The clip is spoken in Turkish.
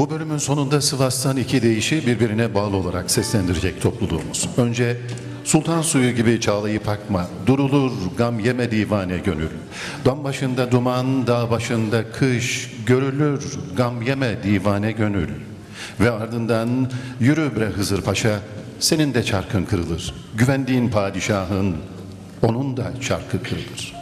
Bu bölümün sonunda Sivas'tan iki deyişi birbirine bağlı olarak seslendirecek topluluğumuz. Önce Sultan suyu gibi çağlayıp akma, durulur gam yeme divane gönül. Dam başında duman, dağ başında kış, görülür gam yeme divane gönül. Ve ardından yürü bre Hızır Paşa, senin de çarkın kırılır. Güvendiğin padişahın, onun da çarkı kırılır.